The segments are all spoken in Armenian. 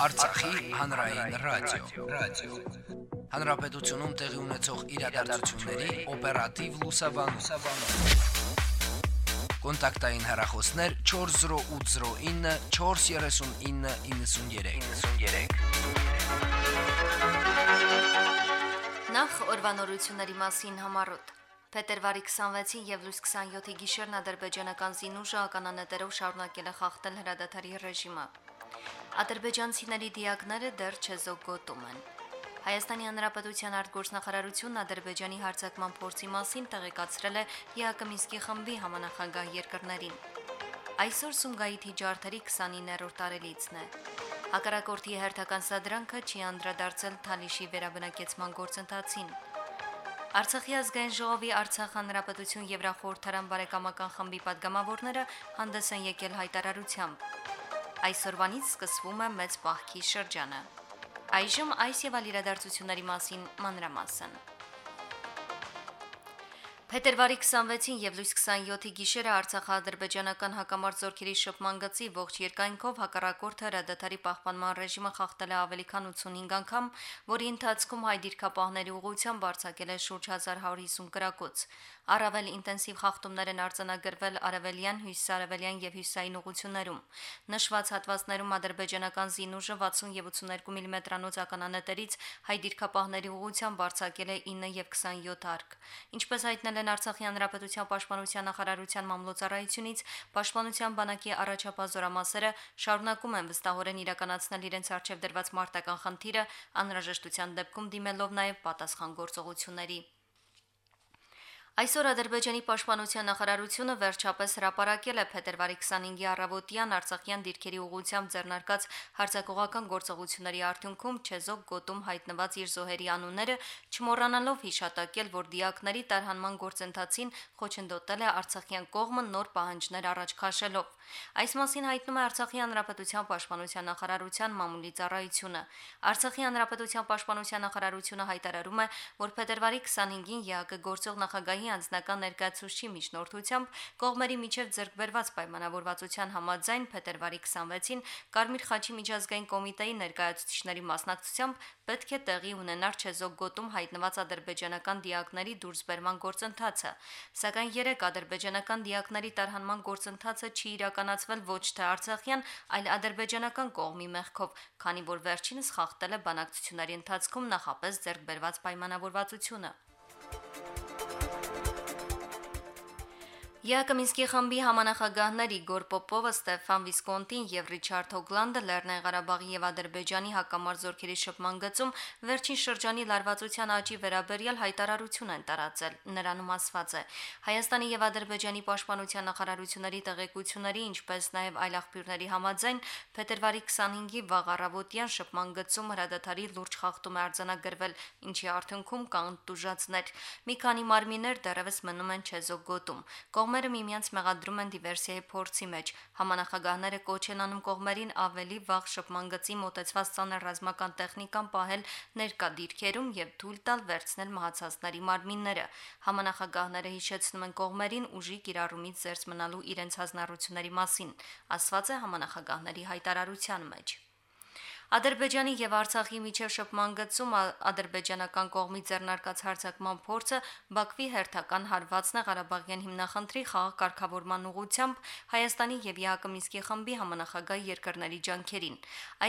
Արցախի հանրային ռադիո, ռադիո։ Հանրապետությունում տեղի ունեցող իրադարձությունների օպերատիվ լուսաբանում։ Կոնտակտային հեռախոսներ 40809 43993։ 93։ Նախ օրվանորությունների մասին համառոտ Փետրվարի 26-ին եւ լույս 27-ի գիշերն ադրբեջանական զինուժը ականանետերով շարունակել է խախտել հրադադարի ռեժիմը ադրբեջանցիների դիակները դեռ չզոգոտում են։ Հայաստանի Հանրապետության արտգործնախարարությունն Ադրբեջանի հարձակման փորձի մասին տեղեկացրել է ԵԱԿ Մինսկի խմբի համանախագահ երկրներին։ Այսօր Սումգայիթի ջարդերի 29-րդ տարելիցն է։ Հակառակորդի հերթական սադրանքը չի անդրադարձել Թալիշի վերաբնակեցման գործընթացին։ Արցախի ազգային ժողովի Արցախ հանրապետություն Եվրախորհրդարան բարեկամական խմբի падգամավորները հանդես են եկել հայտարարությամբ։ Այսօրվանից սկսվում է մեծ պահքի շրջանը։ Այժմ այս եւ այլ իրադարձությունների մասին մանրամասն։ Փետրվարի 26-ին եւ լույս 27-ի գիշերը Արցախա-ադրբեջանական հակամարտ զորքերի շփման գծի ողջ երկայնքով հակառակորդը հրադադարի պահպանման ռեժիմը խախտել է ավելի քան 85 անգամ, որի ընթացքում հայ դիրքապահների ուղղությամբ արձակել է շուրջ 1150 կրակոց։ Առավել ինտենսիվ խախտումներ են արձանագրվել արևելյան, հյուսիսարևելյան եւ հյուսային ուղություններում։ Նշված հատվածներում ադրբեջանական զինուժը 60 եւ 82 մմ-անոց ականանետերից հայ դիրքապահների ուղղությամբ արձակել է 9 եւ 27 արկ։ Ինչպես հայտնել են Արցախի հանրապետության պաշտպանության նախարարության մամլոյցարայությունից, պաշտպանության բանակի առաջապահ զորամասերը շարունակում են վստահորեն իրականացնել իրենց արժև դրված մարտական խնդիրը, անհրաժեշտության դեպքում դիմելով նաև պատասխան գործողությունների։ Այսօր Ադրբեջանի պաշտպանության նախարարությունը վերջապես հրապարակել է փետրվարի 25-ի առավոտյան Արցախյան դիրքերի ուղությամբ ձեռնարկած հարձակողական գործողությունների արդյունքում Չեզոկ գոտում հայտնված իր զոհերի անունները չմոռանալով հիշատակել, որ դիակների տարհանման գործընթացին խոչընդոտել է Արցախյան կողմը նոր պահանջներ առաջ քաշելով։ Այս մասին հայտնում է Արցախի հանրապետության պաշտպանության նախարարության մամուլի ծառայությունը։ Արցախի հանրապետության պաշտպանության նախարարությունը հայտարարում է, որ փետրվարի 25-ին ԵԱԿ գործող նախագահի անձնական ներկայացուցչի միջնորդությամբ կողմերի միջև ձեռքբերված պայմանավորվածության համաձայն փետրվարի 26-ին Կարմիր խաչի միջազգային կոմիտեի ներկայացուցիչների մասնակցությամբ պետք է տեղի ունենար Չեզոկ գոտում հայտնված ադրբեջանական դիակների դուրսբերման գործընթացը, սակայն երեք ադրբեջանական դիակների տարհանման գործընթացը չի իրականացվել ոչ թե արցախյան, այլ ադրբեջանական կողմի մեղքով, քանի որ վերջինս խախտել է բանակցությունների ընթացքում նախապես ձեռքբերված պայմանավորվածությունը։ Յակոմինսկի խմբի համանախագահներ Իգոր Պոպովը, Ստեֆան Վիսկոնտին եւ Ռիչարդ Հոգլանդը Լեռնային Ղարաբաղի եւ Ադրբեջանի հակամարտ զորքերի շփման գծում վերջին շրջանի լարվածության աճի վերաբերյալ հայտարարություն են տարածել։ Նրանում ասված է. Հայաստանի եւ Ադրբեջանի պաշտպանության նախարարությունների տեղեկությունների, ինչպես նաեւ այլ աղբյուրների համաձայն, փետրվարի 25-ի վաղ առավոտյան շփման գծում հրադադարի լուրջ խախտում է արձանագրվել, ինչի արդյունքում կան տուժածներ։ Մի քանի մարմիններ դեռևս մնում են Չեզոկ գոտում։ Կողմերը կողմերը միմյանց մեղադրում են դիվերսիայի փորձի մեջ։ Համանախագահները կոչ են անում կողմերին ավելի վաղ շփման գծի մոտեցված ցաներ ռազմական տեխնիկան պահել ներկա դիրքերում եւ թույլ տալ վերցնել մահացածների մարմինները։ Համանախագահները հիշեցնում են կողմերին ուժի կիրառումից զերծ մնալու իրենց հանրությունների մասին, ասված է համանախագահների հայտարարության մեջ։ Ադրբեջանի եւ Արցախի միջև շփման գծում ադրբեջանական կողմի ձեռնարկած հարձակման փորձը Բաքվի հերթական հարվածն է Ղարաբաղյան հիմնախնդրի խաղ կարգավորման ուղղությամբ Հայաստանի եւ ԵԱԿ-ի խմբի համանախագահ երկրների ջանքերին։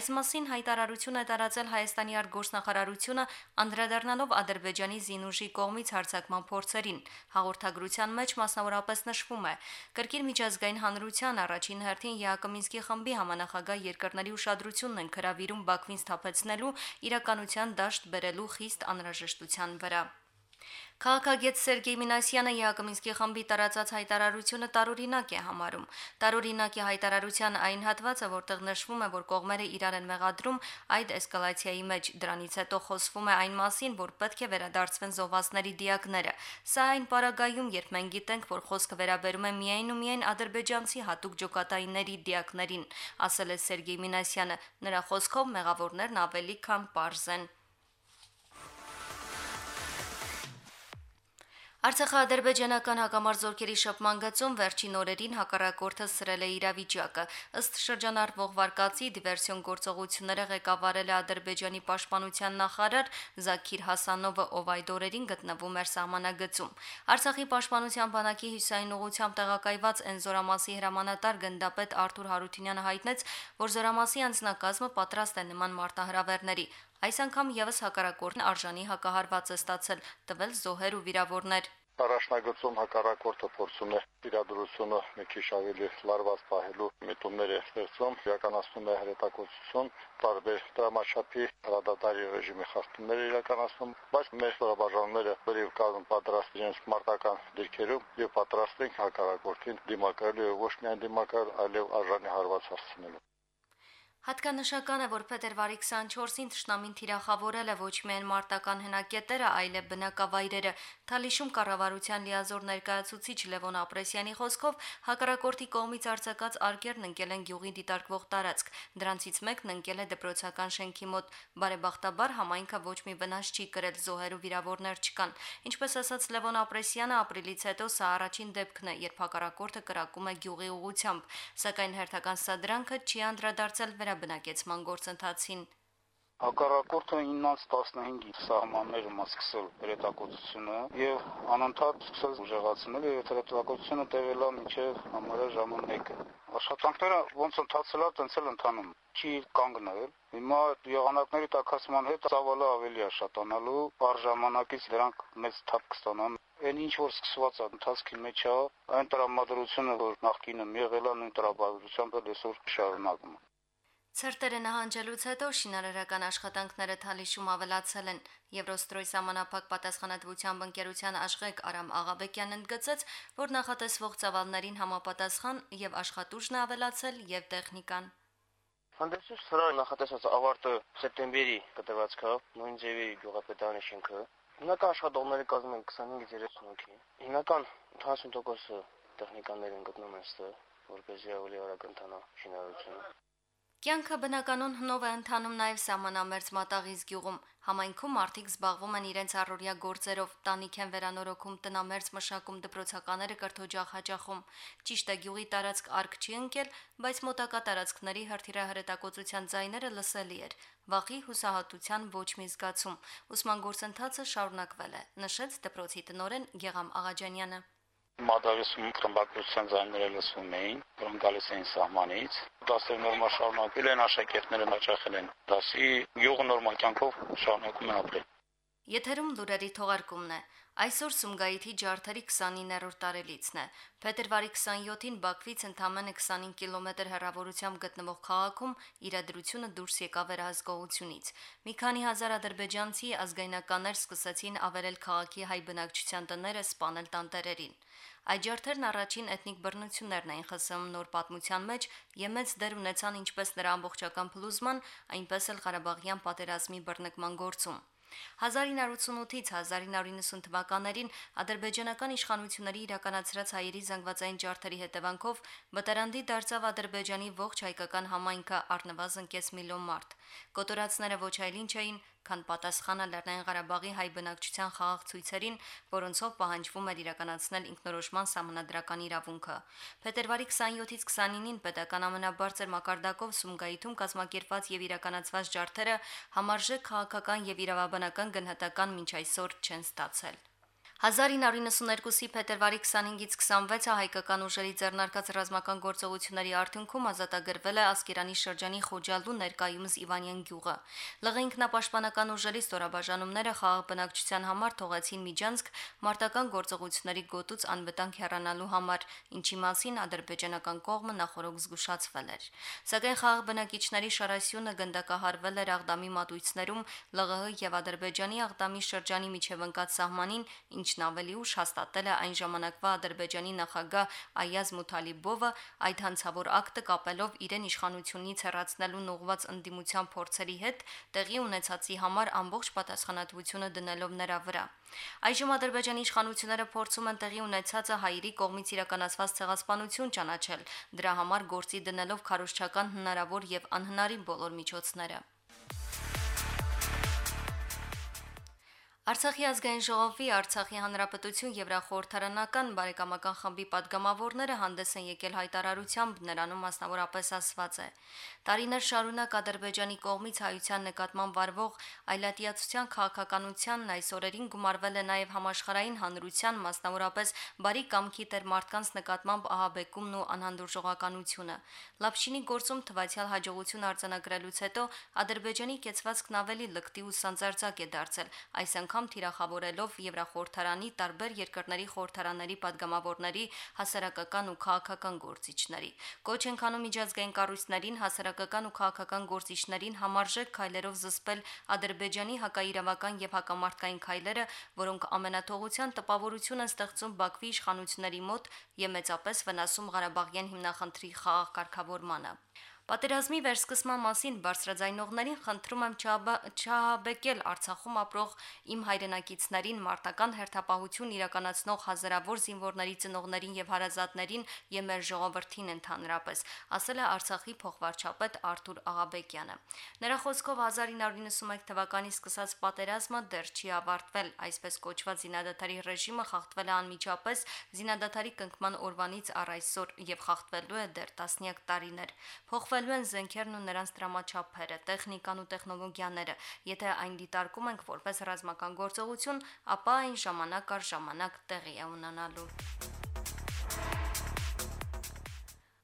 Այս մասին հայտարարություն է տարածել Հայաստանի արտգործնախարարությունը անդրադառնալով Ադրբեջանի զինուժի կողմից հարձակման փորձերին։ Հաղորդագրության մեջ մասնավորապես նշվում է. Կրկին միջազգային հանրության առաջին հերթին ԵԱԿ-ի խմբի համանախագահ երկրների ուշադրությունն են քրավի նվիրում Բաքվին սթափեցնելու իրականության դաշտ բերելու խիստ անհրաժեշտության վրա։ Քաղաքագետ Սերգեյ Մինասյանը Յակոմինսկի խմբի տարածած հայտարարությունը տարօրինակ է համարում։ Տարօրինակ է հայտարարության այն հատվածը, որտեղ նշվում է, որ կողմերը իրար են մեղադրում այդ էսկալացիայի մեջ։ Դրանից հետո խոսվում է այն մասին, որ պետք է վերադարձվեն զոհվածների դիակները։ Սա այն պարագայում, երբ մենք գիտենք, որ խոսքը վերաբերում է միայն ու միայն ադրբեջանցի հատուկ ջոկատայինների դիակներին, ասել է Սերգեյ Մինասյանը։ Նրա խոսքով մեղավորներն ավելի քան པարզ են։ Արցախա-ադրբեջանական հակամարձօրքերի շփման գծում վերջին օրերին հակառակորդը սրել է իրավիճակը։ Ըստ շրջանառվող վարկածի դիվերսիոն գործողությունները ղեկավարել է Ադրբեջանի պաշտպանության նախարար Զաքիր Հասանովը, ով այդ օրերին գտնվում էր սահմանագծում։ Արցախի պաշտպանության բանակի հյուսային ուղությամբ տեղակայված Էնզորամասի հրամանատար գնդապետ Արթուր Հարությունյանը հայտնեց, որ Զորամասի անձնակազմը պատրաստ է նման մարտահրավերների։ Այս անգամ եւս հակառակորդն արժանի հակահարված է ստացել, տվել զոհեր ու վիրավորներ։ Առաջնագծում հակառակորդը փորձում է իրադրությունը մի քիչ ավելի լարված պահելու միտումներ է ստեղծում, իրականացնում է հրետակոծություն, տարբեր դրամաչափի հրադադարի ռեժիմի խախտումներ իրականացնում, բայց մեր ստորաբաժանումները բրիվ կազմում պատրաստ իրենց մարտական դիրքերում եւ պատրաստ են հակառակորդին դիմակայելու ոչ միայն դիմակայել, այլև արժանի հարված հասցնելու։ Հատկանշական է, որ փետրվարի 24-ին Տշնամին թիրախավորել է ոչ միայն մարտական հնակետերը, այլև բնակավայրերը։ Թալիշում կառավարության լիազոր ներկայացուցիչ Լևոն Ապրեսյանի խոսքով հակառակորդի կողմից արձակած արկերն ընկել են գյուղի դիտարկվող տարածք։ Դրանցից մեկն ընկել է դպրոցական շենքի մոտ։ Բարեբախտաբար համայնքը ոչ մի վնաս չի կրել, զոհեր ու վիրավորներ չկան։ Ինչպես ասաց Լևոն Ապրեսյանը, ապրիլից հետո սա առաջին դեպքն է, երբ հակառակորդը կրակում է գյուղի ուղությամբ, սակայն հերթական սադրանքը չի անդրադարձել վրա վերաբնակեցման գործընթացին։ Հակառակորդը 9-ից 15-ի սահմաններում է սկսել հրետակոծությունը եւ անընդհատ սկսել ուժեղացնել եւ հրետակոծությունը տևել է մինչեւ համարյա ժամը 1-ը։ Աշխատանքները ոնց ընթացել է, տենց էլ ընթանում չի կանգնել։ Հիմա եղանակների տակասման հետ ծավալը ավելի է շատանալու, առ ժամանակից դրանք մեծ թափ կստանան։ Այն ինչ որ սկսված է ընթացքի մեջ է, այն տրամադրությունը, որ նախկինում եղել է նույն տրամադրությամբ այսօր շարունակվում է։ Ցերտերը նահանջելուց հետո շինարարական աշխատանքները Թալիշում ավելացել են։ Եվրոստրոյ համանապակ պատասխանատվությամբ ընկերության աշխեք Արամ Աղաբեկյանն ընդգծեց, որ նախատեսվող ծավալներին համապատասխան եւ աշխատուժն ավելացել եւ տեխնիկան։ Հանդեսուս սրա նախատեսած ավարտը սեպտեմբերի կտրվածքով նույն ձևի գյուղապետարանի շենքը Հիմնական աշխատողները կազմում են 25-ից 30 հոգի։ Հիմնական 80%-ը տեխնիկաներ են գտնում այստեղ, որպեսզի ավելի արագ ընթանա շինարարությունը։ Կյանքը բնականon հնով է ընթանում նաև սահմանամերձ մատաղից գյուղում։ Համայնքում մարդիկ զբաղվում են իրենց առօրյա գործերով, տանիք են վերանորոգում, տնամերձ մշակում, դպրոցականները կրթօջախ հաճախում։ Ճիշտ է գյուղի տարածք արկ չի ընկել, բայց մոտակա տարածքների հրթիռահրետակոծության ձայները լսելի էր։ Վախի հուսահատության ոչ մի զգացում։ Ուսման գործընթացը շարունակվել է, նշեց դպրոցի տնորեն Գեգամ Աղաջանյանը մադարիսում խմբակցության ձայները լսվում էին, որոնք գալիս էին սահմանից։ Դասերը նորմալ շարունակվել են, աշակերտները հաճախել են դասի, յուղը նորմալ կյանքով շարունակում են ապրել։ Եթերում լուրերի թողարկումն է։ Այսօր Սումգայիթի ջարդերի 29-րդ տարելիցն է։ Փետրվարի 27-ին Բաքվից ընդամենը 25 կիլոմետր հեռավորությամբ գտնվող քաղաքում իրադրությունը դուրս եկավ վերահսկողությունից։ Մի քանի հազար ադրբեջանցի ազգայնականներ սկսեցին ավերել քաղաքի հայ բնակչության տները, սպանել տանտերերին։ Այդ ջարդերն առաջին էթնիկ բռնություններն էին ԽՍՀՄ նոր պատմության մեջ եւ մեծ դեր ունեցան ինչպես նրա ամբողջական փլուզման, այնպես էլ Ղարաբաղյան պատերազմի բռնկման գործում։ 1988-ից 1990 թվականներին ադրբեջանական իշխանությունների իրականացրած հայերի զանգվածային ջարդերի հետևանքով վտարանդի դարձավ Ադրբեջանի ողջ հայկական համայնքը առնվազն կես միլիոն մարդ։ Կոտորածները ոչ այլ ինչ էին, քան պատասխանը Լեռնային Ղարաբաղի հայ բնակչության խաղաղ ցույցերին, որոնցով պահանջվում էր իրականացնել ինքնորոշման համանդրական իրավունքը։ Փետրվարի 27-ից 29-ին պետական ամենաբարձր մակարդակով Սումգայիթում կազմակերպված եւ իրականացված ջարդերը համարժեք քաղաքական եւ իրավաբանական գնահատական մինչ այսօր չեն ստացել։ 1992-ի փետրվարի 25-ից 26-ը հայկական ուժերի ձեռնարկած ռազմական գործողությունների արդյունքում ազատագրվել է Ասկերանի շրջանի Խոջալու ներկայումս Իվանյան գյուղը։ ԼՂ ինքնապաշտպանական ուժերի ստորաբաժանումները խաղաղ բնակչության համար թողեցին միջանցք մարտական գործողությունների գոտուց անվտանգ հեռանալու համար, ինչի մասին ադրբեջանական կողմը նախորոք զգուշացվել էր։ Սակայն խաղաղ բնակիչների շարասյունը գնդակահարվել էր Աղդամի մատույցներում ԼՂՀ եւ Ադրբեջանի Աղդամի շրջանի միջև ընկած սահմանին, ինչ ինչն ավելի ուշ հաստատել է այն ժամանակվա Ադրբեջանի նախագահ Այազ Մութալիբովը այդ հանցավոր ակտը կապելով իրեն իշխանությունից հեռացնելուն ուղված ընդդիմության փորձերի հետ տեղի ունեցածի համար ամբողջ պատասխանատվությունը դնելով նրա վրա։ Այժմ Ադրբեջանի իշխանությունները փորձում են տեղի ունեցածը հայերի կողմից իրականացված ցեղասպանություն ճանաչել, դրա համար գործի դնելով քարոշչական հնարավոր եւ անհնարին բոլոր միջոցները։ Արցախի ազգային ժողովի Արցախի հանրապետություն Եվրախորհրդարանական բարեկամական խմբի падգամավորները հանդես են եկել հայտարարությամբ նրանում մասնավորապես ասված է. Տարիներ շարունակ Ադրբեջանի կողմից հայության նկատմամբ վարվող այլատիացության քաղաքականությանն այս օրերին գումարվել է նաև համաշխարհային հանրության մասնավորապես բարի կամքի տեր մարդկանց նկատմամբ ահաբեկումն ու անհանդուրժողականությունը։ Լապշինի գործում թվացial հաջողություն արձանագրելուց հետո Ադրբեջանի կեցվածքն ավելի լկտի ու սանձարձակ է դարձել։ Այս անգամ անգամ թիրախավորելով Եվրախորհրդարանի տարբեր երկրների խորհրդարանների падգամավորների հասարակական ու քաղաքական գործիչների։ Կոչ են կանում միջազգային կառույցներին հասարակական ու քաղաքական գործիչներին համարժեք քայլերով զսպել Ադրբեջանի հակաիրավական եւ հակամարտկային քայլերը, որոնք ամենաթողության տպավորություն են ստեղծում Բաքվի իշխանությունների մոտ եւ մեծապես վնասում Ղարաբաղյան հիմնախնդրի խաղաղ կարգավորմանը։ Պատերազմի վերսկսման մասին բարձրաձայնողներին խնդրում եմ չհաբեկել Արցախում ապրող իմ հայրենակիցներին մարտական հերթապահություն իրականացնող հազարավոր զինվորների ծնողներին եւ հարազատներին եւ մեր ժողովրդին ընդհանրապես, ասել է Արցախի փոխվարչապետ Արթուր Աղաբեկյանը։ Նրա խոսքով 1991 թվականից սկսած պատերազմը դեռ չի ավարտվել, այսպես կոչված զինադատարի ռեժիմը խախտվել է անմիջապես զինադատարի կնքման օրվանից առ այսօր եւ խախտվելու է դեռ տասնյակ տարիներ։ Փոխվել Ստեղծվելու են զենքերն ու նրանց դրամաչափերը, տեխնիկան ու տեխնոլոգիաները։ Եթե այն դիտարկում ենք որպես ռազմական գործողություն, ապա այն ժամանակ առ ժամանակ տեղի է ունենալու։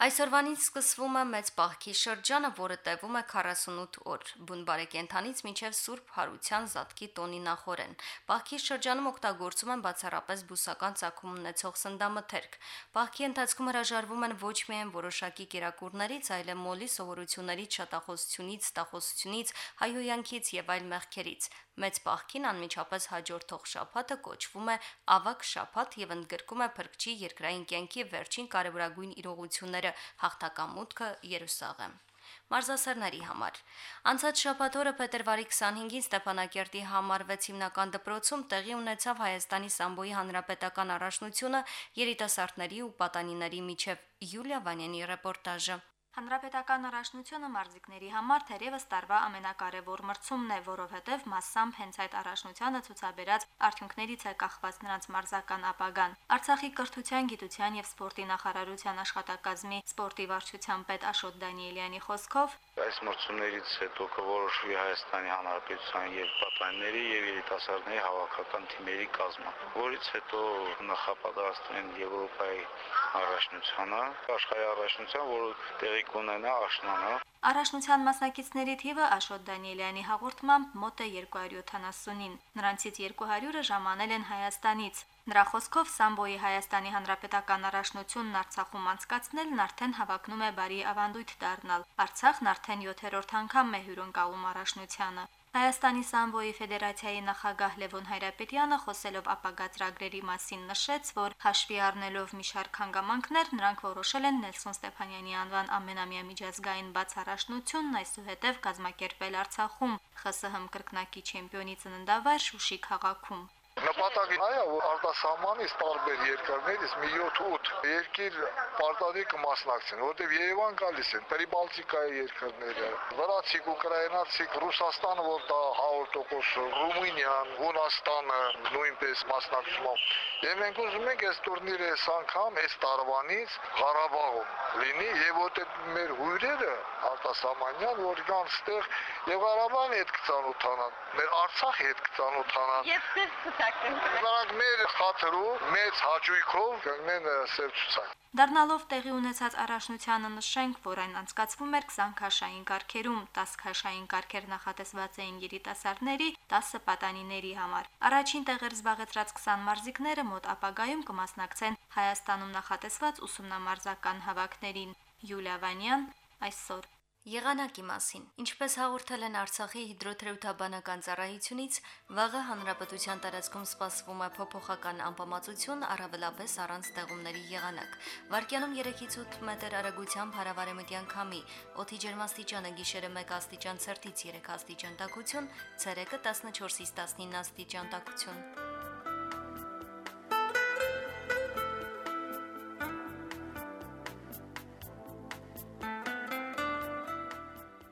Այսօրվանից սկսվում է մեծ պահքի շրջանը, որը տևում է 48 օր։ Բուն բարեկենթանից մինչև Սուրբ Հարության Զատկի տոնի նախորեն։ Պահքի շրջանում օգտագործում են բացառապես բուսական ցակում ունեցող սնդամթերք։ Պահքի ընթացքում հրաժարվում են ոչ միայն որոշակի կերակուրներից, այլև մոլի սովորություններից, շատախոսությունից, ստախոսությունից, հայհոյանքից եւ այլ մեղքերից։ Մեծ պահքին անմիջապես հաջորդող շաբաթը կոչվում է ավակ շաբաթ եւ ընդգրկում է փրկչի երկրային կյանքի վերջին կարևորագույն իրողությունները՝ հաղթական մուտքը Երուսաղեմ մարզասերների համար։ Անցած շաբաթօրը փետրվարի 25-ին Ստեփանակերտի համար 6 հիմնական դպրոցում տեղի ունեցավ Հայաստանի սամբոյի հանրապետական առաջնությունը երիտասարդների ու պատանիների միջև Յուլիա Վանյանի ռեպորտաժը։ Հանրապետական առաջնությունը մարզիկների համար թերևս տարվա ամենակարևոր մրցումն է, որովհետև massամբ հենց այդ առաջնությանը ցուցաբերած արդյունքներից է կախված նրանց մարզական ապագան։ Արցախի կրթության, գիտության եւ սպորտի նախարարության աշխատակազմի սպորտի վարչության պետ Աշոտ Դանիելյանի խոսքով այս մրցումներից հետո կորոշվի Հայաստանի Հանրապետության եւ պատանիների եւ երիտասարդների հավաքական թիմերի կազմը, որից հետո նախապատրաստվում Եվրոպայի առաջնությանը, աշխարհի առաջնության, որը տեղի կունենա աշնանը։ Առաջնության մասնակիցների թիվը Աշոտ Դանիելյանի հաղորդմամբ մոտ է 270-ին։ Նրանցից 200-ը ժամանել են Հայաստանից։ Նրա խոսքով Սամբոյի Հայաստանի Հանրապետական առաջնությունն Արցախում անցկացնելն արդեն հավակնում է բարի ավանդույթ դառնալ։ Արցախն արդեն 7-րդ անգամ է հյուրընկալում առաջնությանը։ Հայաստանի Սամբոյի Ֆեդերացիայի նախագահ Լևոն Հայրապետյանը խոսելով ապագա ծրագրերի մասին նշեց, որ հաշվի առնելով մի շարք հանգամանքներ, նրանք որոշել են Նելսոն Ստեփանյանի անվան ամենամյա միջազգային բաց առաջնությունն այսուհետև կազմակերպել Արցախում ԽՍՀՄ կրկնակի չեմպիոնի ծննդավայր Շուշի քաղաքում։ Նպատակն այ է, որ արտասահմանից տարբեր երկրներից մի 7-8 երկիր պարտադիր կմասնակցեն, որտեղ Երևան գալիս են, Պերիբալտիկայի երկրները, վրացիք, ուկրաինացիք, Ռուսաստանը, որ դա 100%, Ռումինիան, Հունաստանը նույնպես մասնակցում Եվ մենք ուզում ենք այս տուրնիրը այս անգամ այս տարվանից Ղարաբաղում լինի եւ որտեղ մեր հյուրերը արտասահմանյան որ կան ստեղ եւ Ղարաբաղի հետ կծանոթանան, մեր Արցախի հետ կծանոթանան։ Եվ սև ցուցակն։ Նրանք մեր խաթրու մեծ հաճույքով կգնեն սև ցուցակ։ Դառնալով տեղի ունեցած առաջնությանը նշենք, որ այն անցկացվում էր 20 քաշային կարգերում, 10 քաշային կարգեր նախատեսված էին երիտասարդների, 10 պատանիների համար։ Առաջին տեղեր զբաղեցրած 20 մարզիկները մոտ ապագայում կմասնակցեն Հայաստանում նախատեսված ուսումնամարզական հավաքներին։ Յուլիա Վանյան այսօր Եղանակի մասին։ Ինչպես հաղորդել են Արցախի հիդրոթերապևտաբանական ծառայությունից, վաղը հանրապետության տարածքում սպասվում է փոփոխական անբավարարություն, առավելապես առանց ձեղումների եղանակ։ Վարկյանում 3-ից 8 մետր արագությամբ հարավարեմտյան քամի, օդի ջերմաստիճանը գիշերը 1 աստիճան ցերտից 3 աստիճան տաքություն, ցերեկը 14-ից 19 աստիճան տաքություն։